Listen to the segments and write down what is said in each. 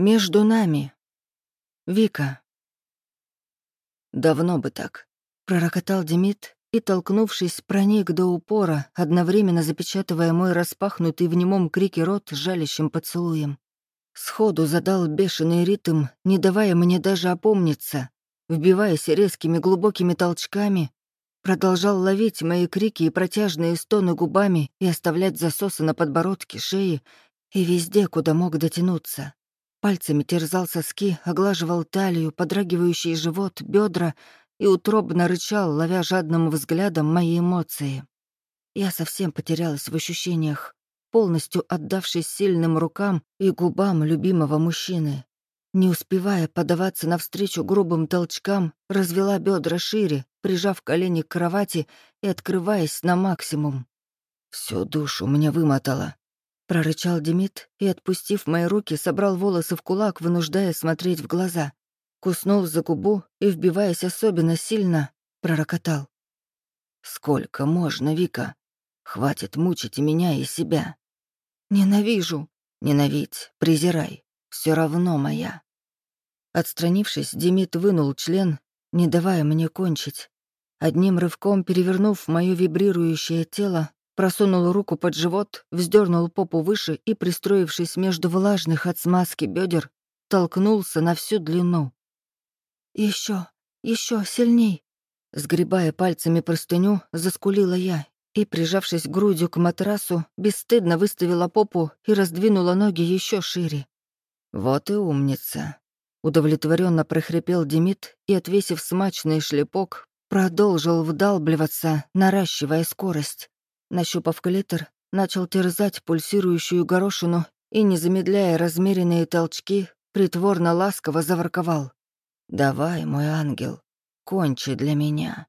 Между нами. Вика. Давно бы так. Пророкотал Демид и, толкнувшись, проник до упора, одновременно запечатывая мой распахнутый в немом крике рот жалящим поцелуем. Сходу задал бешеный ритм, не давая мне даже опомниться, вбиваясь резкими глубокими толчками, продолжал ловить мои крики и протяжные стоны губами и оставлять засосы на подбородке, шее и везде, куда мог дотянуться. Пальцами терзал соски, оглаживал талию, подрагивающий живот, бедра и утробно рычал, ловя жадным взглядом мои эмоции. Я совсем потерялась в ощущениях, полностью отдавшись сильным рукам и губам любимого мужчины. Не успевая подаваться навстречу грубым толчкам, развела бедра шире, прижав колени к кровати и открываясь на максимум. Всю душу мне вымотало. Прорычал Демид и, отпустив мои руки, собрал волосы в кулак, вынуждая смотреть в глаза. Куснул за губу и, вбиваясь особенно сильно, пророкотал. «Сколько можно, Вика? Хватит мучить и меня, и себя». «Ненавижу». «Ненавидь, презирай. Все равно моя». Отстранившись, Демид вынул член, не давая мне кончить. Одним рывком перевернув мое вибрирующее тело, просунул руку под живот, вздернул попу выше и, пристроившись между влажных от смазки бедер, толкнулся на всю длину. Еще, еще сильней!» Сгребая пальцами простыню, заскулила я и, прижавшись грудью к матрасу, бесстыдно выставила попу и раздвинула ноги еще шире. «Вот и умница!» Удовлетворенно прохрипел Демид и, отвесив смачный шлепок, продолжил вдалбливаться, наращивая скорость. Нащупав клитор, начал терзать пульсирующую горошину и, не замедляя размеренные толчки, притворно ласково заворковал. «Давай, мой ангел, кончи для меня».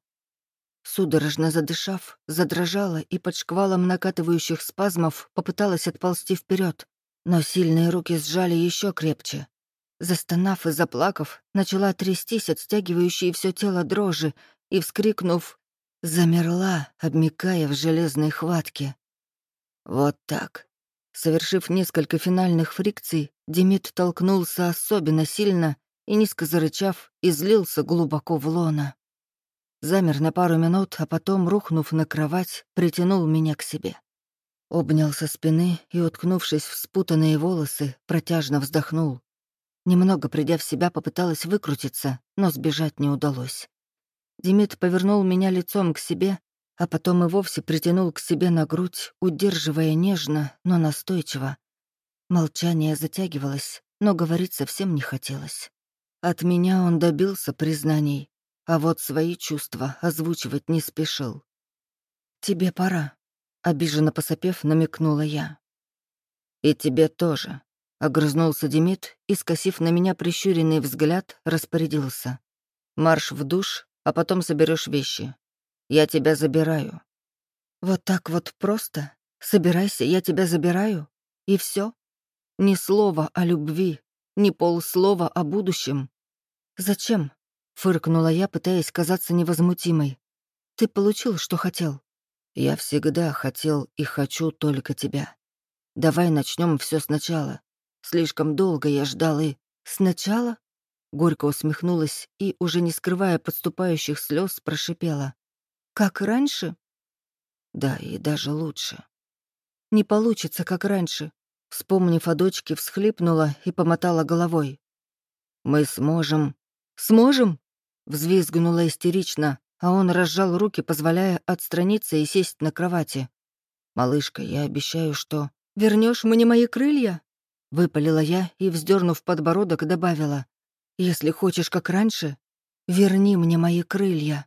Судорожно задышав, задрожала и под шквалом накатывающих спазмов попыталась отползти вперед, но сильные руки сжали еще крепче. Застонав и заплакав, начала трястись от стягивающей все тело дрожи и, вскрикнув Замерла, обмикая в железной хватке. Вот так. Совершив несколько финальных фрикций, Демид толкнулся особенно сильно и, низко зарычав, излился глубоко в лона. Замер на пару минут, а потом, рухнув на кровать, притянул меня к себе. Обнял со спины и, уткнувшись в спутанные волосы, протяжно вздохнул. Немного придя в себя, попыталась выкрутиться, но сбежать не удалось. Демид повернул меня лицом к себе, а потом и вовсе притянул к себе на грудь, удерживая нежно, но настойчиво. Молчание затягивалось, но говорить совсем не хотелось. От меня он добился признаний, а вот свои чувства озвучивать не спешил. «Тебе пора», — обиженно посопев, намекнула я. «И тебе тоже», — огрызнулся Демид и, скосив на меня прищуренный взгляд, распорядился. «Марш в душ а потом соберешь вещи. Я тебя забираю». «Вот так вот просто? Собирайся, я тебя забираю? И все? Ни слова о любви, ни полслова о будущем. Зачем?» — фыркнула я, пытаясь казаться невозмутимой. «Ты получил, что хотел». «Я всегда хотел и хочу только тебя. Давай начнем все сначала. Слишком долго я ждал и...» «Сначала? Горько усмехнулась и, уже не скрывая подступающих слез, прошипела. «Как раньше?» «Да, и даже лучше». «Не получится, как раньше», — вспомнив о дочке, всхлипнула и помотала головой. «Мы сможем». «Сможем?» — взвизгнула истерично, а он разжал руки, позволяя отстраниться и сесть на кровати. «Малышка, я обещаю, что...» Вернешь мне мои крылья?» — выпалила я и, вздернув подбородок, добавила. Если хочешь, как раньше, верни мне мои крылья».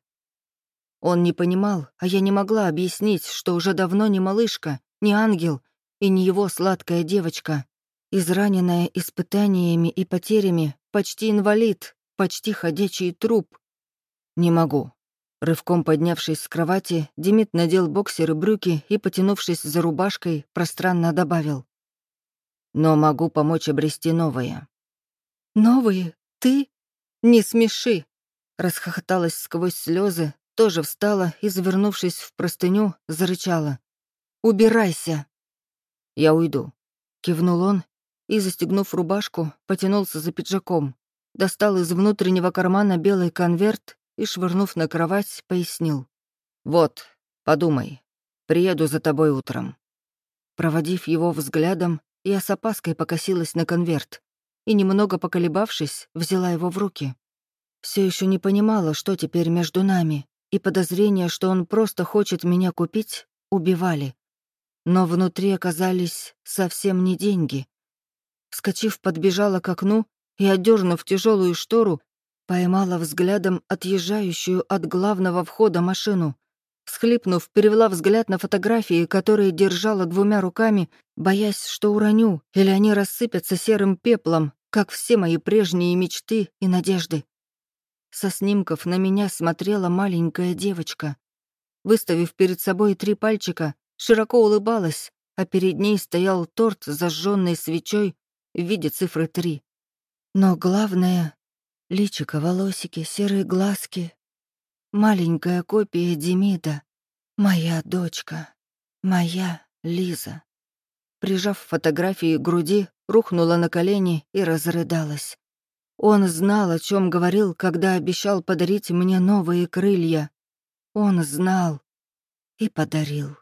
Он не понимал, а я не могла объяснить, что уже давно не малышка, не ангел и не его сладкая девочка, израненная испытаниями и потерями, почти инвалид, почти ходячий труп. «Не могу». Рывком поднявшись с кровати, Демид надел боксеры брюки и, потянувшись за рубашкой, пространно добавил. «Но могу помочь обрести новое». «Новые? «Ты? Не смеши!» Расхохоталась сквозь слезы, тоже встала и, завернувшись в простыню, зарычала. «Убирайся!» «Я уйду», — кивнул он и, застегнув рубашку, потянулся за пиджаком, достал из внутреннего кармана белый конверт и, швырнув на кровать, пояснил. «Вот, подумай, приеду за тобой утром». Проводив его взглядом, я с опаской покосилась на конверт и, немного поколебавшись, взяла его в руки. Все еще не понимала, что теперь между нами, и подозрения, что он просто хочет меня купить, убивали. Но внутри оказались совсем не деньги. Вскочив, подбежала к окну и, одернув тяжелую штору, поймала взглядом отъезжающую от главного входа машину. Всхлипнув, перевела взгляд на фотографии, которые держала двумя руками, боясь, что уроню, или они рассыпятся серым пеплом, как все мои прежние мечты и надежды. Со снимков на меня смотрела маленькая девочка. Выставив перед собой три пальчика, широко улыбалась, а перед ней стоял торт с зажженной свечой в виде цифры три. Но главное — личико, волосики, серые глазки. Маленькая копия Демида. Моя дочка. Моя Лиза. Прижав фотографии к груди, рухнула на колени и разрыдалась. Он знал, о чем говорил, когда обещал подарить мне новые крылья. Он знал и подарил.